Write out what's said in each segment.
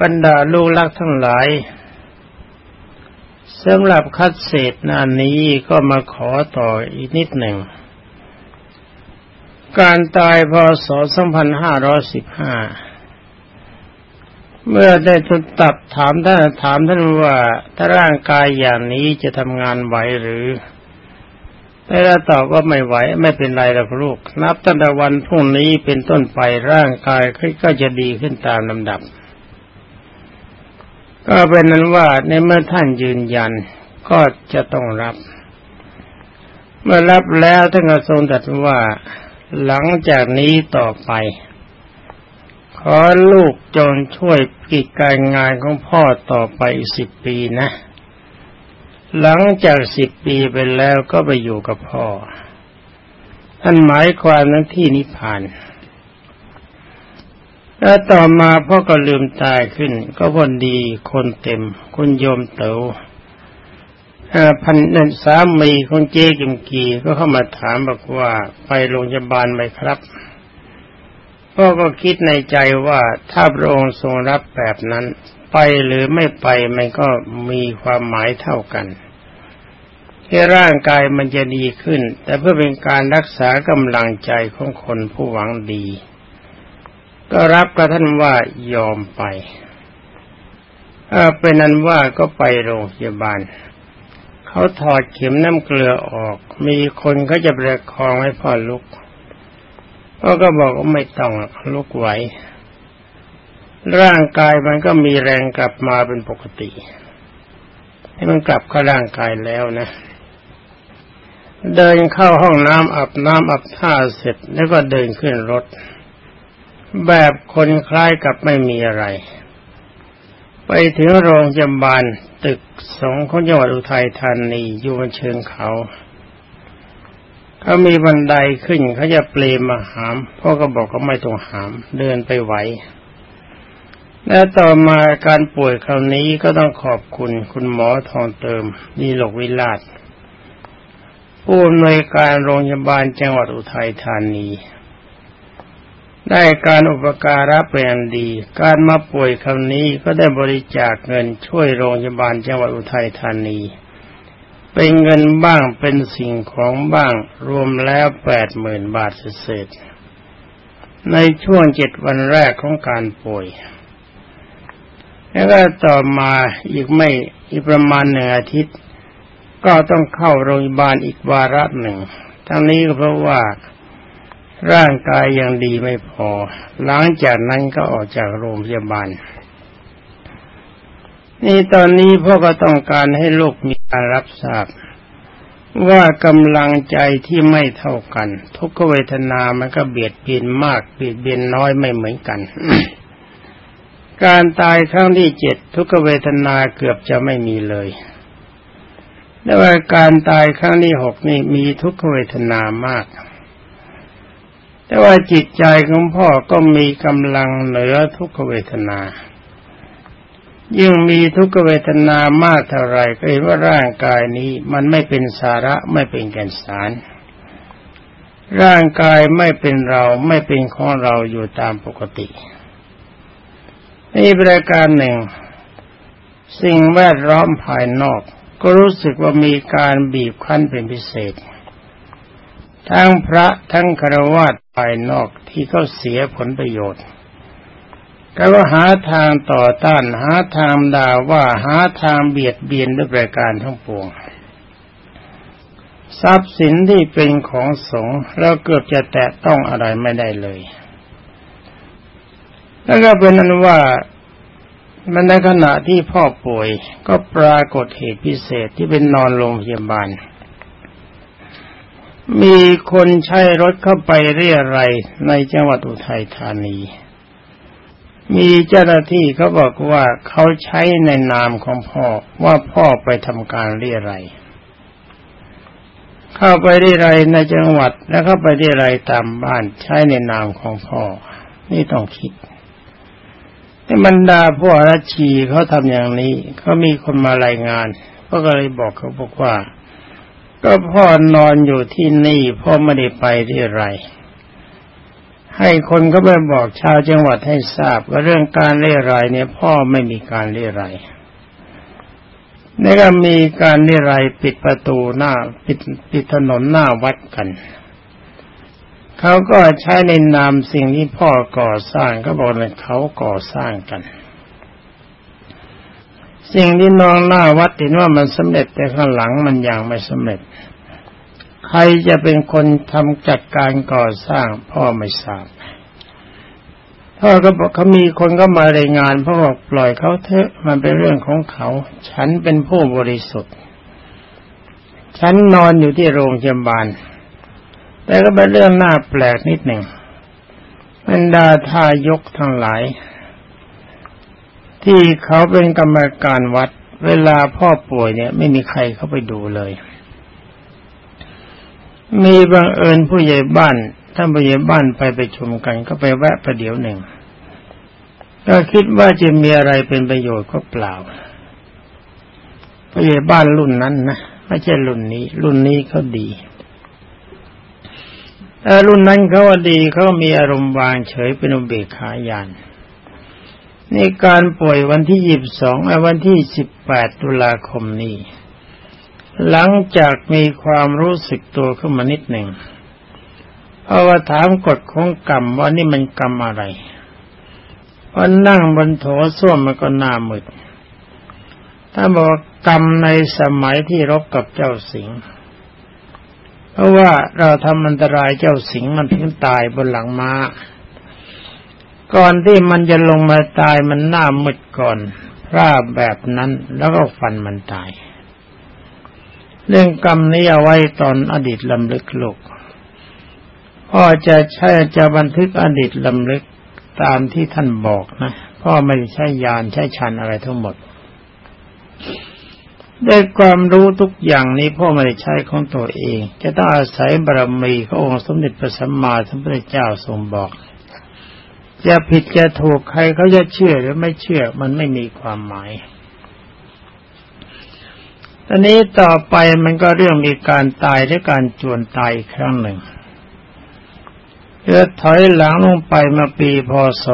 บรรดาลูกรักทั้งหลายสำหรับคัดเศษนานนี้ก็มาขอต่ออีกนิดหนึ่ง การตายพศ 2515 เมื่อได้ทุนตับถามท่านถามท่านว่าถ้าร่างกายอย่างนี้จะทำงานไหวหรือแต่ละตอบว่าไม่ไหวไม่เป็นไรหรอกลูก นับตั้งแต่วันพรุ่งนี้เป็นต้นไปร่างกายก็จะดีขึ้นตามลำดับ ก็เป็นนั้นว่าในเมื่อท่านยืนยันก็จะต้องรับ เมื่อรับแล้วท่านก็ทรงตรัสว่าหลังจากนี้ต่อไป ขอลูกจงช่วยกิจการงานของพ่อต่อไปสิบปีนะ หลังจากสิบปีไปแล้วก็ไปอยู่กับพ่อท่านหมายความนั้นที่นิพพาน แล้วต่อมาพ่อก็ลืมตายขึ้น ก็พอดีคนเต็ม คุณโยมเต๋อพันนันสามีของเจ๊กิมกีก็เข้ามาถามบอกว่าไปโรงพยาบาลไหมครับพ่อก็คิดในใจว่าถ้าพระองค์ทรงรับแบบนั้น ไปหรือไม่ไปมันก็มีความหมายเท่ากันแค่ร่างกายมันจะดีขึ้น แต่เพื่อเป็นการรักษากำลังใจของคนผู้หวังดี ก็รับกับท่านว่ายอมไปเป็นนั้นว่าก็ไปโรงพยาบาล เขาถอดเข็มน้ำเกลือออก มีคนเขาจะประคองให้พ่อลุกพ่อก็บอกว่าไม่ต้องลุกไหว ร่างกายมันก็มีแรงกลับมาเป็นปกติ ให้มันกลับเข้าร่างกายแล้วนะ เดินเข้าห้องน้ำอาบน้ำอาบท่าเสร็จแล้วก็เดินขึ้นรถ แบบคนคล้ายกับไม่มีอะไร ไปถึงโรงพยาบาลตึกสองของจังหวัดอุทัยธานีอยู่บนเชิงเขาเขามีบันไดขึ้นเขาจะเปลมาหามพ่อก็บอกเขาไม่ต้องหาม เดินไปไหว และต่อมาการป่วยคราวนี้ก็ต้องขอบคุณคุณหมอทองเติมดีหลกวิลาศผู้อำนวยการโรงพยาบาลจังหวัดอุทัยธานี ได้การอุปการะเป็นดี การมาป่วยคำนี้ก็ได้บริจาคเงินช่วยโรงพยาบาลจังหวัดอุทัยธานี เป็นเงินบ้างเป็นสิ่งของบ้างรวมแล้วแปดหมื่นบาทเศษ ในช่วงเจ็ดวันแรกของการป่วย แล้วก็ต่อมาอีกไม่อีกประมาณหนึ่งอาทิตย์ ก็ต้องเข้าโรงพยาบาลอีกวาระหนึ่ง ทั้งนี้ก็เพราะว่า ร่างกายยังดีไม่พอ หลังจากนั้นก็ออกจากโรงพยาบาล นี่ตอนนี้พ่อก็ต้องการให้ลูกมีการรับทราบ ว่ากำลังใจที่ไม่เท่ากัน ทุกขเวทนามันก็เบียดเบียนมากเบียดเบียนน้อยไม่เหมือนกัน การตายครั้งที่เจ็ดทุกขเวทนาเกือบจะไม่มีเลยแต่ว่าการตายครั้งที่หกนี่มีทุกขเวทนามาก แต่ว่าจิตใจของพ่อก็มีกำลังเหนือทุกขเวทนา ยิ่งมีทุกขเวทนามากเท่าไรก็เห็นว่าร่างกายนี้มันไม่เป็นสาระไม่เป็นแก่นสาร ร่างกายไม่เป็นเราไม่เป็นของเราอยู่ตามปกตินี่ประการหนึ่ง สิ่งแวดล้อมภายนอก ก็รู้สึกว่ามีการบีบคั้นเป็นพิเศษ ทั้งพระทั้งคารวะภายนอกที่เขาเสียผลประโยชน์ก็หาทางต่อต้านหาทางด่าว่าหาทางเบียดเบียนด้วยประการทั้งปวง ทรัพย์สินที่เป็นของสงฆ์เราเกือบจะแตะต้องอะไรไม่ได้เลย แล้วก็เป็นนั้นว่ามันในขณะที่พ่อป่วยก็ปรากฏเหตุพิเศษที่เป็นนอนโรงพยาบาล มีคนใช้รถเข้าไปเรียอะไรในจังหวัดอุทัยธานี มีเจ้าหน้าที่เขาบอกว่าเขาใช้ในนามของพ่อว่าพ่อไปทำการเรียอะไร เข้าไปเรียอะไรในจังหวัดแล้วเข้าไปเรียอะไรตามบ้านใช้ในนามของพ่อ นี่ต้องคิดแต่บรรดาพวกรัชชีเขาทำอย่างนี้เขามีคนมารายงานก็เลยบอกเขาบอกว่า ก็พ่อนอนอยู่ที่นี่พ่อไม่ได้ไปที่ไร ให้คนก็ไปบอกชาวจังหวัดให้ทราบว่าเรื่องการเล่รเนี่ยพ่อไม่มีการเล่ไรนี่ก็มีการเล่รปิดประตูหน้าปิดปิดถนนหน้าวัดกันเขาก็ใช้ในนามสิ่งที่พ่อก่อสร้างก็บอกเลยเขาก่อสร้างกัน สิ่งที่นองหน้าวัดเห็นว่ามันสำเร็จแต่ข้างหลังมันยังไม่สำเร็จ ใครจะเป็นคนทำจัดการก่อสร้างพ่อไม่ทราบพ่อก็บอกเขามีคนก็มารายงานพ่อบอกปล่อยเขาเถอะมันเป็นเรื่องของเขา ฉันเป็นผู้บริสุทธิ์ ฉันนอนอยู่ที่โรงพยาบาล แต่ก็เป็นเรื่องน่าแปลกนิดหนึ่งบรรดาทายกทั้งหลาย ที่เขาเป็นกรรมการวัด เวลาพ่อป่วยเนี่ย ไม่มีใครเข้าไปดูเลย มีบังเอิญผู้ใหญ่บ้านท่านผู้ใหญ่บ้านไปไปชมกัน ก็ไปแวะประเดี๋ยวหนึ่ง ก็คิดว่าจะมีอะไรเป็นประโยชน์ก็เปล่าผู้ใหญ่บ้านรุ่นนั้นนะไม่ใช่รุ่นนี้ รุ่นนี้เขาดีแต่รุ่นนั้นเขาว่าดีเขามีอารมณ์วางเฉยเป็นอุเบกขายาน นการป่วยวันที่ยี่สิบสองวันที่สิบแปดตุลาคมนี้ หลังจากมีความรู้สึกตัวขึ้นมานิดหนึ่งเพราะว่าถามกฎของกรรมว่านี่มันกรรมอะไรพอนั่งบนโถส้วมมันก็หน้ามืด ถ้าบอกกรรมในสมัยที่รบกับเจ้าสิงห์เพราะว่าเราทำอันตรายเจ้าสิงห์มันถึงตายบนหลังมา้า ก่อนที่มันจะลงมาตายมันหน้ามืดก่อนพร่าแบบนั้นแล้วก็ฟันมันตาย เรื่องกรรมนี้เอาไว้ตอนอดีตลำลึกโลกพ่อจะใช้จะบันทึกอดีตลำลึกตามที่ท่านบอกนะพ่อไม่ใช้ยานใช้ชันอะไรทั้งหมดได้ความรู้ทุกอย่างนี้พ่อไม่ได้ใช้ของตัวเอง จะต้องอาศัยบารมีขององค์สมเด็จพระสัมมาสัมพุทธเจ้าทรงบอก จะผิดจะถูกใครเขาจะเชื่อหรือไม่เชื่อ มันไม่มีความหมายตอนนี้ต่อไปมันก็เรื่องมีการตายและการจวนตายอีกครั้งหนึ่งเพื่อถอยหลังลงไปมาปีพศ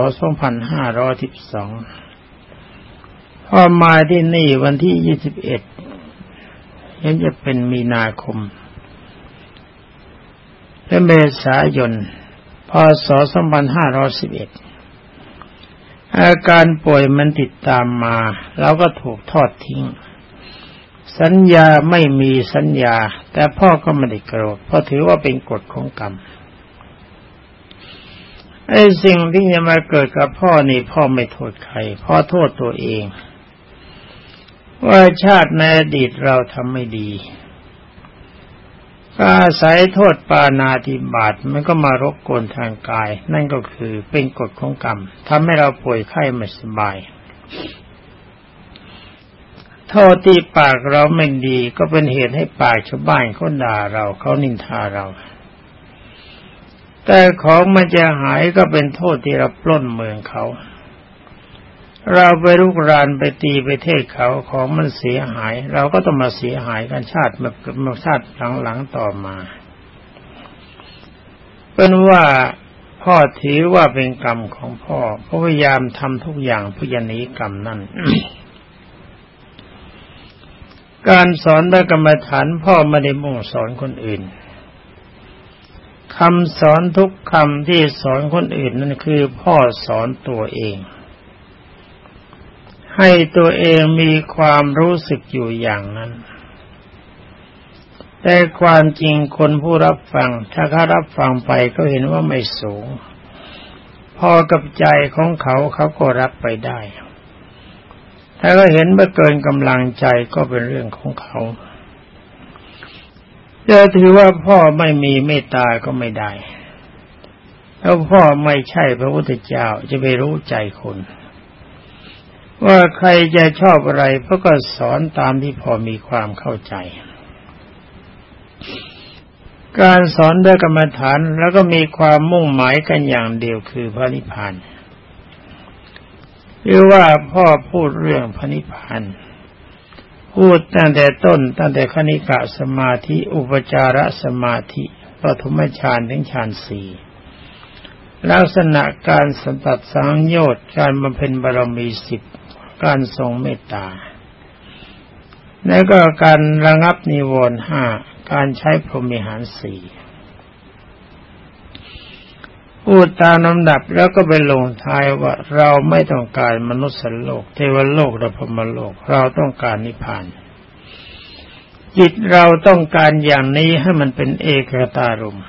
2512 พอมาที่นี่วันที่ 21เห็นจะเป็นมีนาคมและเมษายน พศ2511 อาการป่วยมันติดตามมา แล้วก็ถูกทอดทิ้ง สัญญาไม่มีสัญญา แต่พ่อก็ไม่ได้โกรธเพราะถือว่าเป็นกฎของกรรมไอ้สิ่งที่จะมาเกิดกับพ่อนี่พ่อไม่โทษใคร พ่อโทษตัวเอง ว่าชาติในอดีตเราทำไม่ดี อาศัยโทษปานาติบาตมันก็มารบกวนทางกาย นั่นก็คือเป็นกฎของกรรมทำให้เราป่วยไข้ไม่สบาย โทษที่ปากเราไม่ดีก็เป็นเหตุให้ปากชาวบ้านเขาด่าเราเขานินทาเรา แต่ของมันจะหายก็เป็นโทษที่เราปล้นเมืองเขา เราไปลุกรานไปตีไปเทศเขาของมันเสียหาย เราก็ต้องมาเสียหายกันชาติแบบมาชาติหลังๆต่อมาเป็นว่าพ่อถือว่าเป็นกรรมของพ่อพยายามทำทุกอย่างเพื่อหนีกรรมนั่นการสอนพระกรรมฐานพ่อไม่ได้มุ่งสอนคนอื่นคำสอนทุกคำที่สอนคนอื่นนั่นคือพ่อสอนตัวเอง ให้ตัวเองมีความรู้สึกอยู่อย่างนั้น แต่ความจริงคนผู้รับฟัง ถ้าเขารับฟังไปก็เห็นว่าไม่สูง พอกับใจของเขาเขาก็รับไปได้ ถ้าก็เห็นเมื่อเกินกำลังใจก็เป็นเรื่องของเขาจะถือว่าพ่อไม่มีเมตตาก็ไม่ได้แล้วพ่อไม่ใช่พระพุทธเจ้าจะไปรู้ใจคน ว่าใครจะชอบอะไรพระก็สอนตามที่พอมีความเข้าใจ การสอนด้วยกรรมฐานแล้วก็มีความมุ่งหมายกันอย่างเดียวคือพระนิพพานหรือว่าพ่อพูดเรื่องพระนิพพานพูดตั้งแต่ต้นตั้งแต่คณิกะสมาธิ อุปจารสมาธิปฐมฌานถึงฌานสี่ลักษณะการสัมผัสสังโยชน์การบำเพ็ญบารมีสิบ การทรงเมตตา แล้วก็การระงับนิวรณ์ห้าการใช้พรหมิหารสี่พูดตามลำดับแล้วก็ไปลงท้ายว่าเราไม่ต้องการมนุษย์โลก เทวโลกและพมโลก เราต้องการนิพพาน จิตเราต้องการอย่างนี้ให้มันเป็นเอกตารม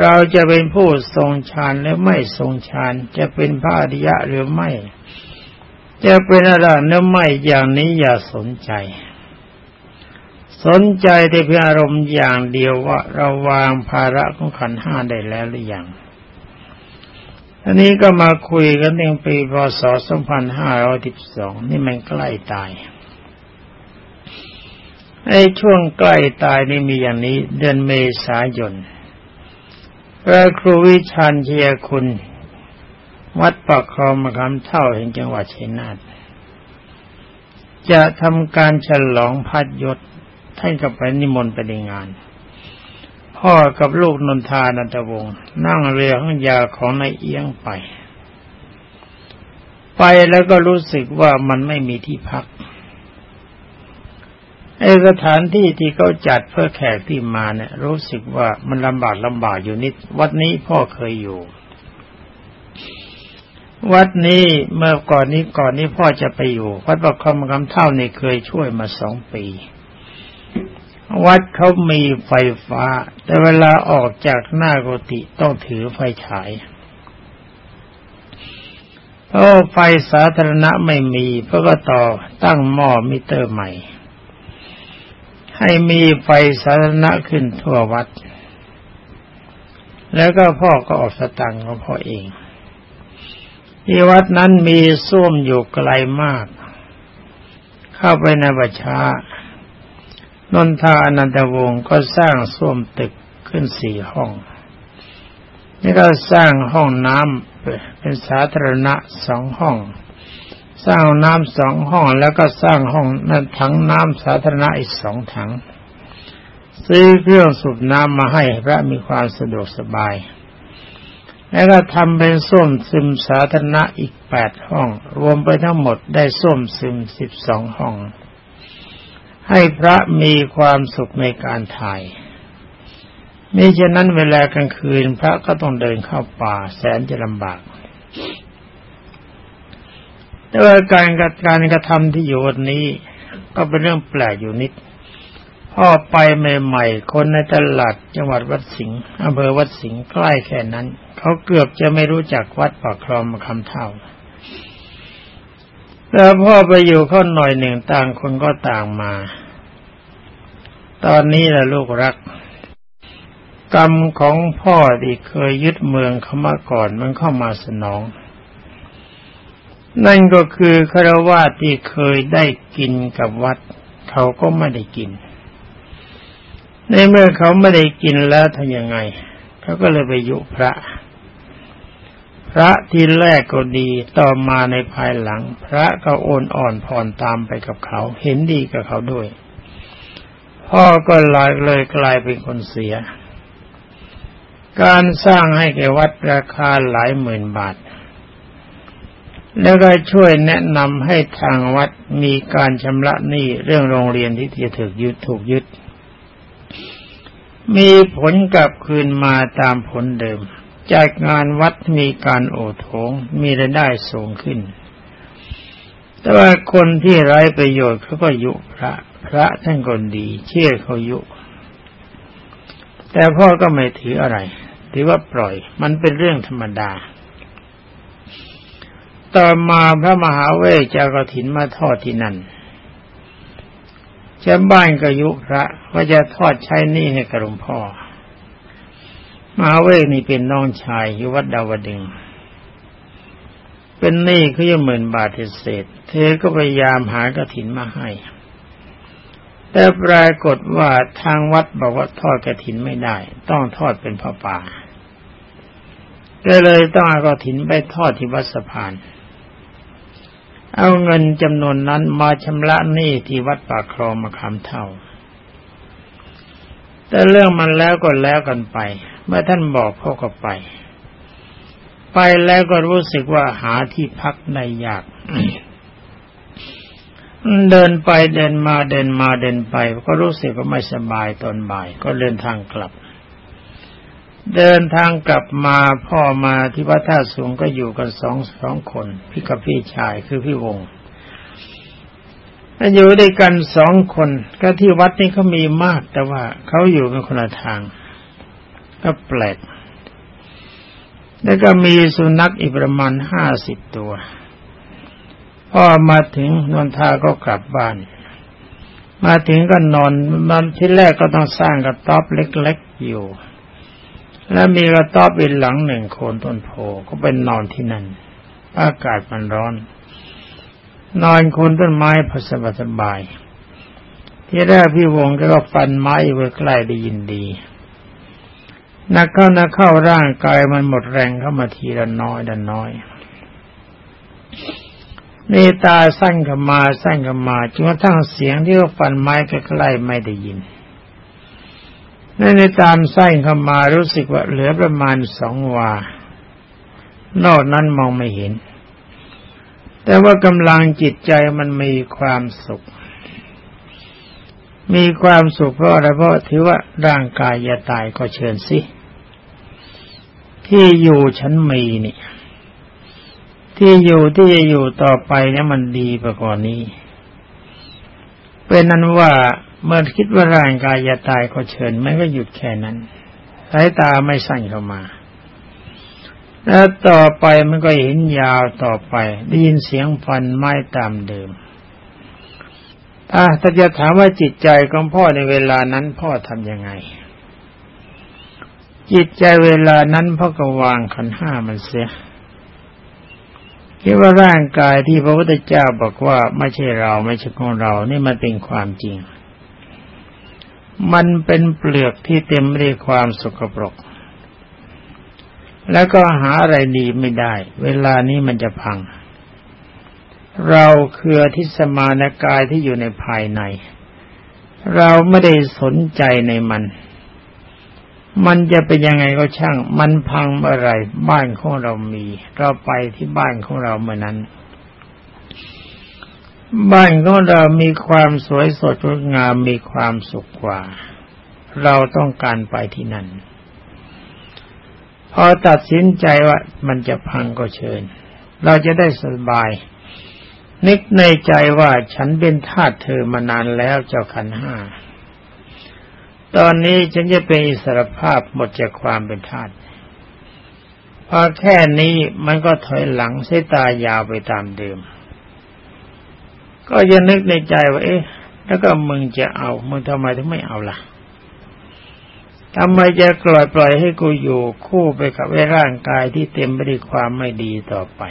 เราจะเป็นผู้ทรงฌานหรือไม่ทรงฌานจะเป็นพระอริยะหรือไม่ จะเป็นอะไรหรือไม่อย่างนี้อย่าสนใจ สนใจแต่เพียงอารมณ์อย่างเดียวว่าเราวางภาระของขันห้าได้แล้วหรือยังอันนี้ก็มาคุยกันเองปีพศ2512 นี่มันใกล้ตาย ไอ้ช่วงใกล้ตายนี่มีอย่างนี้ เดือนเมษายนพระครูวิชานเชียคุณ วัดปากคลองมะขามเท่าแห่งจังหวัดชัยนาทจะทำการฉลองพัดยศท่านกับไปนิมนต์ไปในงาน พ่อกับลูกนนทานันตวงศ์นั่งเรือข้างยาของนายเอียงไป ไปแล้วก็รู้สึกว่ามันไม่มีที่พักไอสถานที่ที่เขาจัดเพื่อแขกที่มาเนี่ย รู้สึกว่ามันลำบากลำบากอยู่นิด วัดนี้พ่อเคยอยู่ วัดนี้เมื่อก่อนนี้ก่อนนี้พ่อจะไปอยู่ วัดประคมคำเท่านี่เคยช่วยมาสองปี วัดเขามีไฟฟ้า แต่เวลาออกจากหน้ากุฏิต้องถือไฟฉายเพราะไฟสาธารณะไม่มีเพราะก็ต่อตั้งหม้อมิเตอร์ใหม่ ให้มีไฟสาธารณะขึ้นทั่ววัด แล้วก็พ่อก็ออกสตังค์ของพ่อเอง ที่วัดนั้นมีส้วมอยู่ไกลมาก เข้าไปในบัชานนทาอนันตวงศ์ก็สร้างส้วมตึกขึ้นสี่ห้อง นี่ก็สร้างห้องน้ำเป็นสาธารณะสองห้อง สร้างน้ำสองห้องแล้วก็สร้างห้องนั่นถังน้ำสาธารณะอีกสองถัง ซื้อเครื่องสูบน้ำมาให้พระมีความสะดวกสบาย แล้วก็ทำเป็นส้วมซึมสาธารณะอีกแปดห้อง รวมไปทั้งหมดได้ส้วมซึมสิบสองห้อง ให้พระมีความสุขในการถ่ายมิฉะนั้นเวลากลางคืนพระก็ต้องเดินเข้าป่าแสนจะลำบากแต่ว่าการการกระทำที่อยู่วันนี้ ก็เป็นเรื่องแปลกอยู่นิด พ่อไปใหม่ๆ คนในตลาดจังหวัดวัดสิงห์อำเภอวัดสิงห์ใกล้แค่นั้น เขาเกือบจะไม่รู้จักวัดปากคลองมาคำเท่าแล้วพ่อไปอยู่ข้าหน่อยหนึ่งต่างคนก็ต่างมา ตอนนี้แหละลูกรัก กรรมของพ่อที่เคยยึดเมืองเขามาก่อนมันเข้ามาสนอง นั่นก็คือคารวะที่เคยได้กินกับวัด เขาก็ไม่ได้กิน ในเมื่อเขาไม่ได้กินแล้วทำยังไง เขาก็เลยไปยุพระ พระที่แรกก็ดีต่อมาในภายหลัง พระก็โอนอ่อนผ่อนตามไปกับเขา เห็นดีกับเขาด้วย พ่อก็ลายเลยกลายเป็นคนเสีย การสร้างให้แก่วัดราคาหลายหมื่นบาท แล้วก็ช่วยแนะนำให้ทางวัดมีการชำระหนี้เรื่องโรงเรียนที่จะถูกยึดถูกยึด มีผลกลับคืนมาตามผลเดิมจากงานวัดมีการโอโถงมีรายได้สูงขึ้น แต่ว่าคนที่ไร้ประโยชน์เขาก็ยุพระพระท่านคนดี เชื่อเขายุ แต่พ่อก็ไม่ถืออะไร ถือว่าปล่อย มันเป็นเรื่องธรรมดา ต่อมาพระมหาเวกจะกถินมาทอดที่นั่น ชาวบ้านก็ยุพระว่าจะทอดใช้นี่ให้กระหลวงพ่อ มาเวกนี่เป็นน้องชายอยู่วัดดาวดึง เป็นหนี้เขายังหมื่นบาทเศษ เธอก็พยายามหากระถินมาให้ แต่ปรากฏว่าทางวัดบอกว่าทอดกระถินไม่ได้ ต้องทอดเป็นผ้าป่าก็เลยต้องเอากระถินไปทอดที่วัดสะพาน เอาเงินจำนวนนั้นมาชำระหนี้ที่วัดปากคลองมาคำเท่า แต่เรื่องมันแล้วก็แล้วกันไป เมื่อท่านบอกพ่อก็ไป ไปแล้วก็รู้สึกว่าหาที่พักได้ยาก เดินไปเดินมาเดินมาเดินไป ก็รู้สึกว่าไม่สบายตอนบ่าย ก็เดินทางกลับ เดินทางกลับมาพ่อมาที่วัดท่าสูงก็อยู่กันสองสองคน พี่กับพี่ชายคือพี่วงอยู่ด้วยกันสองคน ก็ที่วัดนี้เขามีมากแต่ว่าเขาอยู่กันคนละทาง ก็แปลก แล้วก็มีสุนัขอีกประมาณห้าสิบตัว พ่อมาถึงนนทาก็กลับบ้าน มาถึงก็นอนมันที่แรกก็ต้องสร้างกระต๊อบเล็กๆอยู่ แล้วมีกระต๊อบอีกหลังหนึ่งโคนต้นโพก็เป็นนอนที่นั่น อากาศมันร้อน นอนโคนต้นไม้พอสบายสบาย ที่แรกพี่วงก็ฟันไม้ไว้ใกล้ได้ยินดี นักเข้านักเข้าร่างกายมันหมดแรงเข้ามาทีละน้อยละน้อยนี่ตาสั้นขมาสั้นขมาจนกระทั่งเสียงที่เขาฟันไม้ใกล้ๆไม่ได้ยิน นั่นในตามสั้นขมารู้สึกว่าเหลือประมาณสองวา นอกนั้นมองไม่เห็น แต่ว่ากำลังจิตใจมันมีความสุข มีความสุขเพราะอะไรเพราะถือว่าร่างกายจะตายก็เชิญสิ ที่อยู่ฉันมีนี่ ที่อยู่ที่จะอยู่ต่อไปเนี่ยมันดีกว่าก่อนนี้ เป็นนั้นว่าเมื่อคิดว่าร่างกายจะตายก็เชิญไม่ก็หยุดแค่นั้นสายตาไม่สั่นเข้ามา แล้วต่อไปมันก็เห็นยาวต่อไปได้ยินเสียงฟันไม้ตามเดิมถ้าถ้าจะถามว่าจิตใจของพ่อในเวลานั้นพ่อทำยังไง จิตใจเวลานั้นพ่อก็วางขันห้ามันเสีย คิดว่าร่างกายที่พระพุทธเจ้าบอกว่าไม่ใช่เราไม่ใช่ของเรา นี่มันเป็นความจริง มันเป็นเปลือกที่เต็มไปด้วยความสกปรก แล้วก็หาอะไรดีไม่ได้ เวลานี้มันจะพัง เราคือทิสมานกายที่อยู่ในภายใน เราไม่ได้สนใจในมัน มันจะเป็นยังไงก็ช่าง มันพังเมื่อไรบ้านของเรามี เราไปที่บ้านของเราเมื่อนั้น บ้านของเรามีความสวยสดงดงามมีความสุขกว่า เราต้องการไปที่นั่น พอตัดสินใจว่ามันจะพังก็เชิญ เราจะได้สบาย นึกในใจว่าฉันเป็นทาสเธอมานานแล้วเจ้าขันห้า ตอนนี้ฉันจะเป็นอิสรภาพหมดจากความเป็นทาสพอแค่นี้มันก็ถอยหลังเสตายาวไปตามเดิม ก็ยังนึกในใจว่า เอ๊ะ แล้วก็มึงจะเอา มึงทำไมถึงไม่เอาล่ะทำไมจะปล่อยปล่อยให้กูอยู่คู่ไปกับไอ้ร่างกายที่เต็มไปด้วยความไม่ดีต่อไป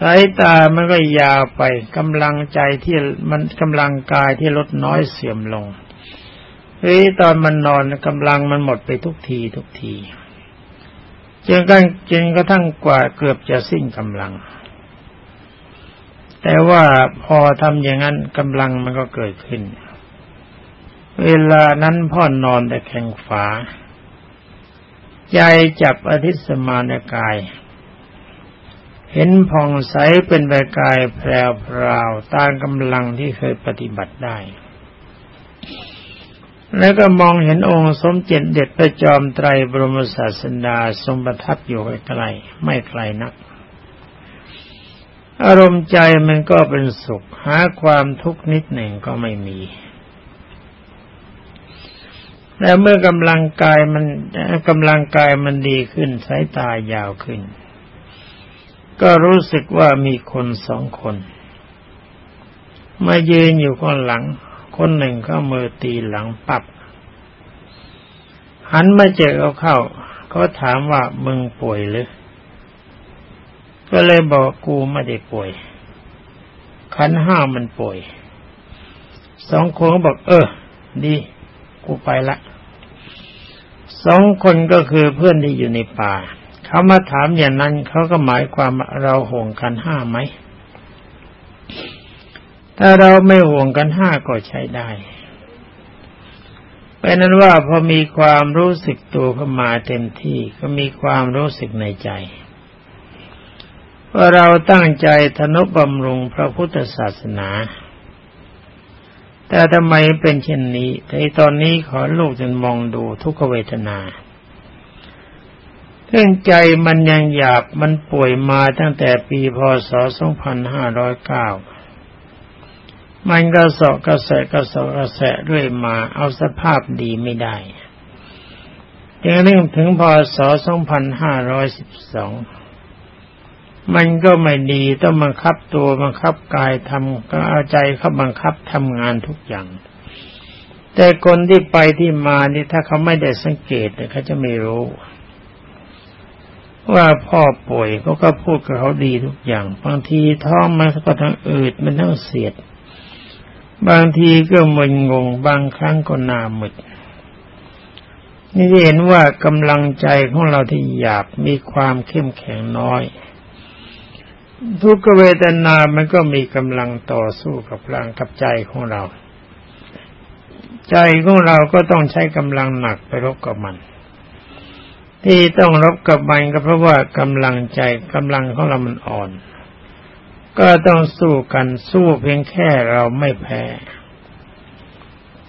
สายตามันก็ยาวไปกำลังใจที่มันกำลังกายที่ลดน้อยเสื่อมลงเฮ้ยตอนมันนอนกำลังมันหมดไปทุกทีทุกทีจนกันจนกระทั่งกว่าเกือบจะสิ้นกำลัง แต่ว่าพอทำอย่างนั้นกำลังมันก็เกิดขึ้น เวลานั้นพ่อนอนแต่แข็งฝาใจจับอธิสมานกาย เห็นผ่องใสเป็นใบกายแพรวพราวตามกำลังที่เคยปฏิบัติได้ แล้วก็มองเห็นองค์สมเจ็ดเด็ดพระจอมไตรบรมศาสดาทรงประทับอยู่ไกลไม่ไกลนัก อารมณ์ใจมันก็เป็นสุข หาความทุกข์นิดหนึ่งก็ไม่มีแล้วเมื่อกำลังกายมันกำลังกายมันดีขึ้นสายตายาวขึ้น ก็รู้สึกว่ามีคนสองคน มายืนอยู่ข้างหลัง คนหนึ่งก็มือตีหลังปับหันมาเจอเขาเข้าเขาถามว่ามึงป่วยหรือ ก็เลยบอกกูไม่ได้ป่วย ขันห้ามันป่วย สองคนก็บอก เออ ดี กูไปละ สองคนก็คือเพื่อนที่อยู่ในป่า เขามาถามอย่างนั้นเขาก็หมายความเราห่วงกันห้าไหมถ้าเราไม่ห่วงกันห้าก็ใช้ได้เป็นนั้นว่าพอมีความรู้สึกตัวเข้ามาเต็มที่ก็มีความรู้สึกในใจว่าเราตั้งใจทนุบำรุงพระพุทธศาสนา แต่ทำไมเป็นเช่นนี้ในตอนนี้ขอลูกจนมองดูทุกขเวทนา เรื่องใจมันยังหยาบมันป่วยมาตั้งแต่ปีพศ 2509 มันกระสอบกระแสกระสอบกระแสเรื่อยมาเอาสภาพดีไม่ได้ยังเรื่องถึงพศ 2512 มันก็ไม่ดีต้องบังคับตัวบังคับกายทำก็เอาใจเขาบังคับทำงานทุกอย่าง แต่คนที่ไปที่มานี่ถ้าเขาไม่ได้สังเกตเขาจะไม่รู้ ว่าพ่อป่วยเขาก็พูดกับเขาดีทุกอย่าง บางทีท้องมันก็ทั้งอืดมันทั้งเสียด บางทีก็มึนงง บางครั้งก็หน้ามึดนี่เห็นว่ากำลังใจของเราที่หยาบมีความเข้มแข็งน้อย ทุกเวทนา มันก็มีกำลังต่อสู้กับร่างกับใจของเรา ใจของเราก็ต้องใช้กำลังหนักไปรบกับมัน ที่ต้องรบกับมันก็เพราะว่ากำลังใจกำลังของเรามันอ่อน ก็ต้องสู้กันสู้เพียงแค่เราไม่แพ้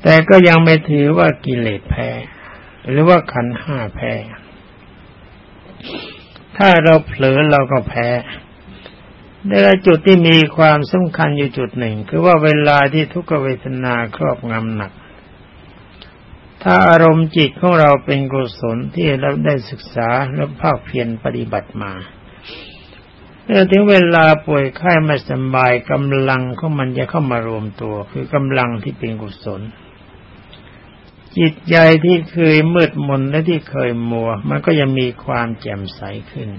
แต่ก็ยังไม่ถือว่ากิเลสแพ้ หรือว่าขันห้าแพ้ ถ้าเราเผลอเราก็แพ้ในจุดที่มีความสำคัญอยู่จุดหนึ่ง คือว่าเวลาที่ทุกขเวทนาครอบงำหนัก ถ้าอารมณ์จิตของเราเป็นกุศลที่เราได้ศึกษาและภาคเพียรปฏิบัติมาเมื่อถึงเวลาป่วยไข้ไม่สบายกำลังของมันจะเข้ามารวมตัว คือกำลังที่เป็นกุศล จิตใจที่เคยมืดมนและที่เคยมัว มันก็ยังมีความแจ่มใสขึ้น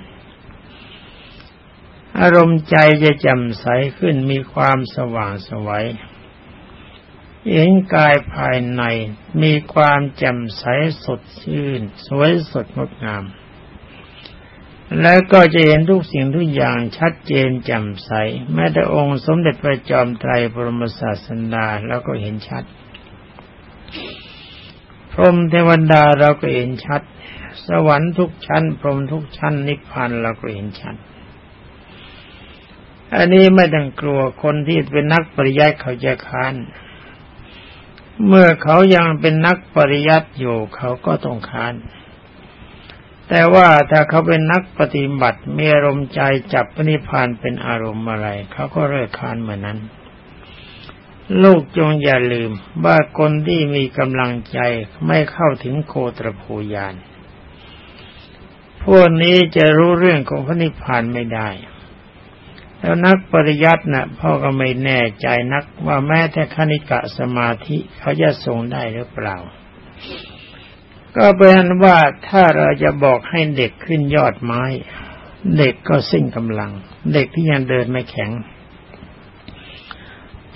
อารมณ์ใจจะแจ่มใสขึ้นมีความสว่างสวัย เห็นกายภายในมีความแจ่มใสสดชื่น สวยสดงดงาม และก็จะเห็นทุกสิ่งทุกอย่างชัดเจนแจ่มใส แม้แต่องค์สมเด็จพระจอมไตรบรมศาสดาแล้วก็เห็นชัด พรหมเทวดาเราก็เห็นชัด สวรรค์ทุกชั้น พรหมทุกชั้นนิพพานเราก็เห็นชัดอันนี้ไม่ต้องกลัวคนที่เป็นนักปริยัติเขาจะค้าน เมื่อเขายังเป็นนักปริยัติอยู่เขาก็ต้องค้าน แต่ว่าถ้าเขาเป็นนักปฏิบัติมีอารมณ์ใจจับปณิพานเป็นอารมณ์อะไร เขาก็เลิกค้านเหมือนนั้น ลูกจงอย่าลืมว่าคนที่มีกำลังใจไม่เข้าถึงโคตรภูยานพวกนี้จะรู้เรื่องของพระนิพพานไม่ได้ แล้วนักปริยัตินะ่ะพ่อก็ไม่แน่ใจนักว่าแม้แต่คณิกะสมาธิเขาจะทรงได้หรือเปล่า ก็เป็นว่าถ้าเราจะบอกให้เด็กขึ้นยอดไม้ เด็กก็สิ้นกำลัง เด็กที่ยังเดินไม่แข็ง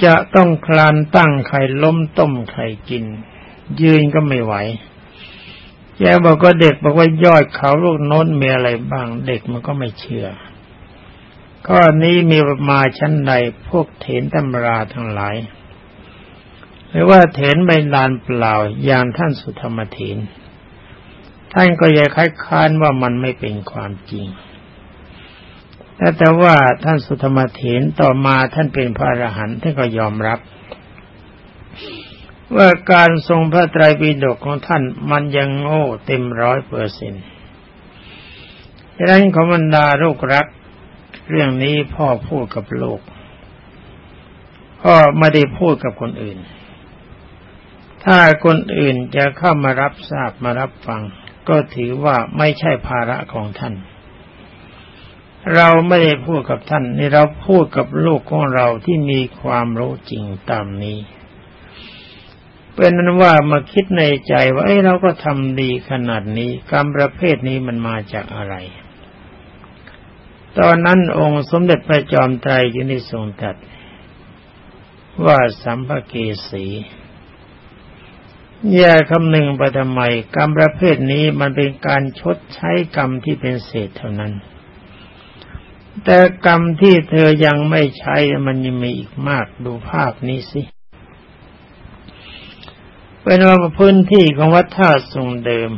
จะต้องคลานตั้งไข่ล้มต้มไข่กิน ยืนก็ไม่ไหวแกบอกก็เด็กบอกว่ายอดเขาลูกโน้นมีอะไรบ้าง เด็กมันก็ไม่เชื่อ ข้อนี้มีมาชั้นใดพวกเถนตำราทั้งหลาย หรือว่าเถนใบลานเปล่าอย่างท่านสุธรรมเถนท่านก็ยังค้ค้านว่ามันไม่เป็นความจริงแต่แต่ว่าท่านสุธรรมเถนต่อมาท่านเป็นพระอรหันต์ท่านก็ยอมรับ ว่าการทรงพระไตรปิฎกของท่านมันยังโง่เต็มร้อยเปอร์เซ็นต์ดังนั้นขอบรรดาลูกรัก เรื่องนี้พ่อพูดกับโลกพ่อไม่ได้พูดกับคนอื่น ถ้าคนอื่นจะเข้ามารับทราบมารับฟัง ก็ถือว่าไม่ใช่ภาระของท่าน เราไม่ได้พูดกับท่านนี่เราพูดกับลูกของเราที่มีความรู้จริงตามนี้เป็นนั้นว่ามาคิดในใจว่าเอ้เราก็ทำดีขนาดนี้กรรมประเภทนี้มันมาจากอะไร ตอนนั้นองค์สมเด็จพระจอมไตรจึงได้ทรงตรัสว่าสัมภเกสีแย่คำหนึ่งไปทำไมกรรมประเภทนี้มันเป็นการชดใช้กรรมที่เป็นเศษเท่านั้น แต่กรรมที่เธอยังไม่ใช้มันยังมีอีกมากดูภาพนี้สิเป็นว่าพื้นที่ของวัดท่าทรงเดิม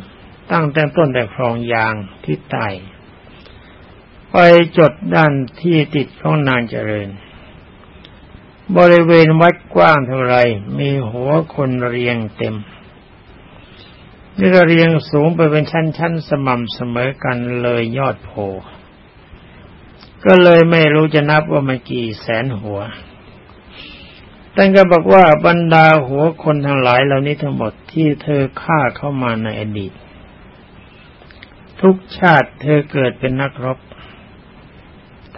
ตั้งแต่ต้นแต่คลองยางที่ใต้ ไปจดด้านที่ติดของนางเจริญ บริเวณวัดกว้างเท่าไรมีหัวคนเรียงเต็มนี่ก็เรียงสูงไปเป็นชั้นๆสม่ำเสมอกันเลยยอดโพก็เลยไม่รู้จะนับว่ามันกี่แสนหัวท่านก็บอกว่าบรรดาหัวคนทั้งหลายเหล่านี้ทั้งหมดที่เธอฆ่าเข้ามาในอดีต ทุกชาติเธอเกิดเป็นนักรบ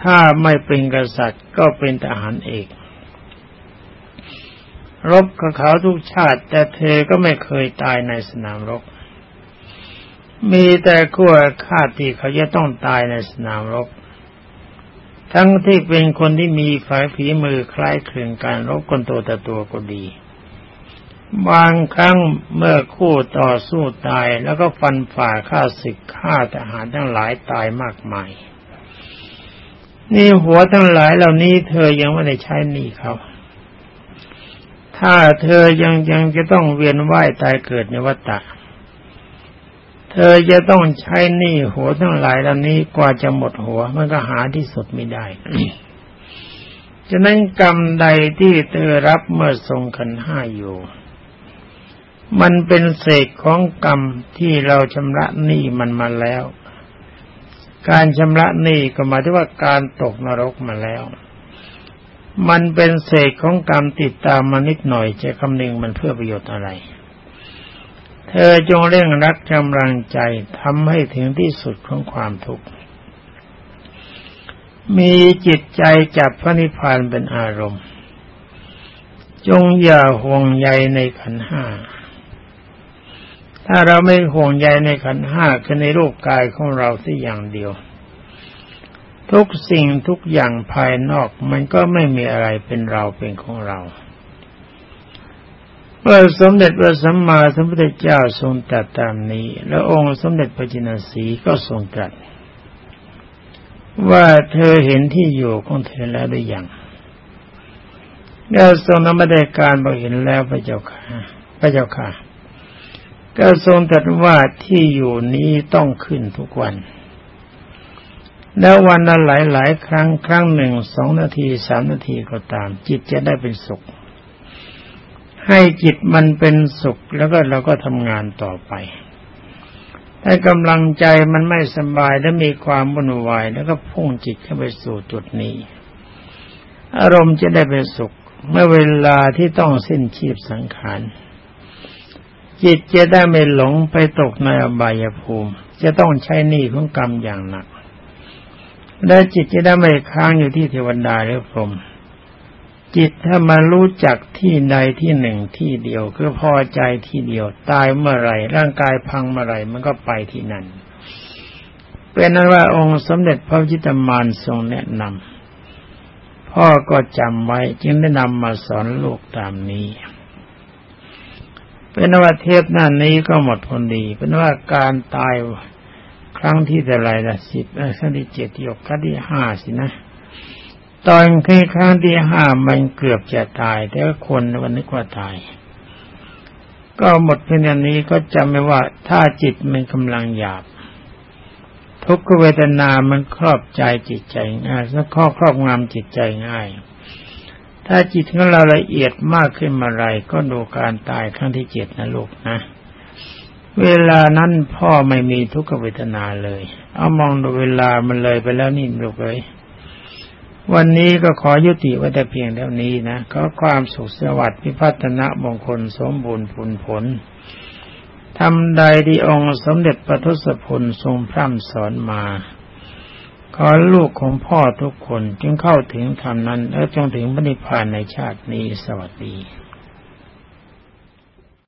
ถ้าไม่เป็นกษัตริย์ก็เป็นทหารเอกรบกับเขาทุกชาติ แต่เธอก็ไม่เคยตายในสนามรบ มีแต่ขั้วข้าที่เขาจะต้องตายในสนามรบ ทั้งที่เป็นคนที่มีฝ่ายผีมือคล้ายคลึงการรบคนตัวแต่ตัวก็ดี บางครั้งเมื่อคู่ต่อสู้ตายแล้วก็ฟันฝ่าฆ่าศึกฆ่าทหารทั้งหลายตายมากมาย นี่หัวทั้งหลายเหล่านี้เธอยังไม่ได้ใช้หนี้เขา ถ้าเธอยังยังจะต้องเวียนว่ายตายเกิดในวัฏฏะเธอจะต้องใช้หนี้หัวทั้งหลายเหล่านี้กว่าจะหมดหัว มันก็หาที่สุดไม่ได้ฉะนั้นกรรมใดที่เธอรับเมื่อทรงขันห้าอยู่ มันเป็นเศษของกรรมที่เราชำระหนี้มันมาแล้ว การชำระหนี้ก็หมายถึงว่าการตกนรกมาแล้ว มันเป็นเศษของกรรมติดตามมานิดหน่อยจะคำนึงมันเพื่อประโยชน์อะไร เธอจงเร่งรักกำลังใจทำให้ถึงที่สุดของความทุกข์ มีจิตใจจับพระนิพพานเป็นอารมณ์ จงอย่าห่วงใยในขันห้า ถ้าเราไม่ห่วงใยในขันห้าคือในรูปกายของเราที่อย่างเดียว ทุกสิ่งทุกอย่างภายนอกมันก็ไม่มีอะไรเป็นเราเป็นของเราเมื่อสมเด็จพระสัมมาสัมพุทธเจ้าทรงตรัสตามนี้ แล้วองค์สมเด็จพระจินสีก็ทรงตรัสว่าเธอเห็นที่อยู่ของเธอแล้วหรือยังแล้วทรงนำมาได้การบอกเห็นแล้วพระเจ้าค่ะ พระเจ้าค่ะ ก็ทรงตรัสว่าที่อยู่นี้ต้องขึ้นทุกวัน แล้ววันละหลายหลายครั้งครั้งหนึ่งสองนาทีสามนาทีก็ตาม จิตจะได้เป็นสุข ให้จิตมันเป็นสุขแล้วก็เราก็ทำงานต่อไปถ้ากำลังใจมันไม่สบายและมีความวุ่นวายแล้วก็พุ่งจิตเข้าไปสู่จุดนี้ อารมณ์จะได้เป็นสุข เมื่อเวลาที่ต้องสิ้นชีพสังขาร จิตจะได้ไม่หลงไปตกในอบายภูมิ จะต้องใช้หนี้ของกรรมอย่างหนัก และจิตจะได้ไม่ค้างอยู่ที่เทวดาหรือพรหมจิตถ้ามารู้จักที่ใดที่หนึ่งที่เดียว คือพอใจที่เดียว ตายเมื่อไรร่างกายพังเมื่อไรมันก็ไปที่นั่น เป็นนั้นว่าองค์สมเด็จพระจิตมานทรงแนะนำพ่อก็จำไว้จึงได้นำมาสอนลูกตามนี้ เป็นว่าเทปหน้านี้ก็หมดพอดี เป็นว่าการตายครั้งที่แต่ไรละสิบครั้งที่เจ็ดยกครั้งที่ห้าสินะ ตอนครั้งที่ห้ามันเกือบจะตาย แต่คนวันนี้ก็ตาย ก็หมดเพียงนี้ก็จำไม่ว่าถ้าจิตมันกำลังหยาบ ทุกขเวทนามันครอบใจจิตใจง่ายและข้อครอบงำจิตใจง่าย ถ้าจิตของเราละเอียดมากขึ้นมาไรก็ดูการตายครั้งที่เจ็ดนะลูกนะ เวลานั้นพ่อไม่มีทุกขเวทนาเลย เอามองดูเวลามันเลยไปแล้วนี่ลูกเลยวันนี้ก็ขอยุติไว้แต่เพียงเท่านี้นะขอความสุขสวัสดิ์พิพัฒนะมงคลสมบูรณ์ผลผลทำใดที่องค์สมเด็จพระทศพลทรงพร่ำสอนมา อลูกของพ่อทุกคนจึงเข้าถึงธรรมนั้น และจงถึงบริพานในชาตินี้สวัสดี